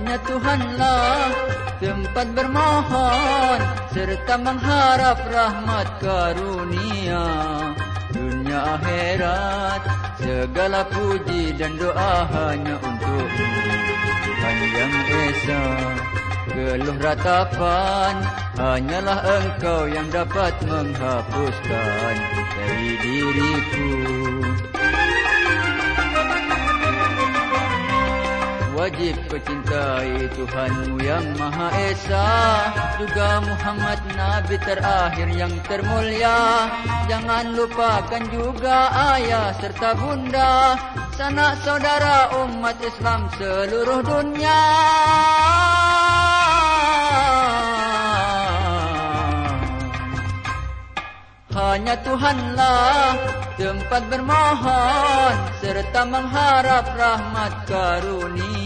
Hanya Tuhanlah tempat bermohon serta mengharap rahmat karunia. Dunia akhirat segala puji dan doa hanya untukmu Tuhan yang esa. Geluh ratapan hanyalah engkau yang dapat menghapuskan dari diriku wajib cintai Tuhanmu yang Maha Esa. Juga Muhammad Nabi terakhir yang termulia. Jangan lupakan juga ayah serta bunda Sanak saudara umat Islam seluruh dunia. Hanya Tuhanlah tempat bermohon serta mengharap rahmat karunia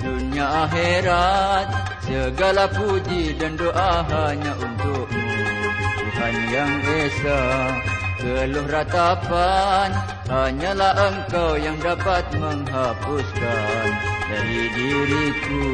dunia akhirat. Segala puji dan doa hanya untukmu Tuhan yang esa. Keluh ratapan hanyalah engkau yang dapat menghapuskan dari diriku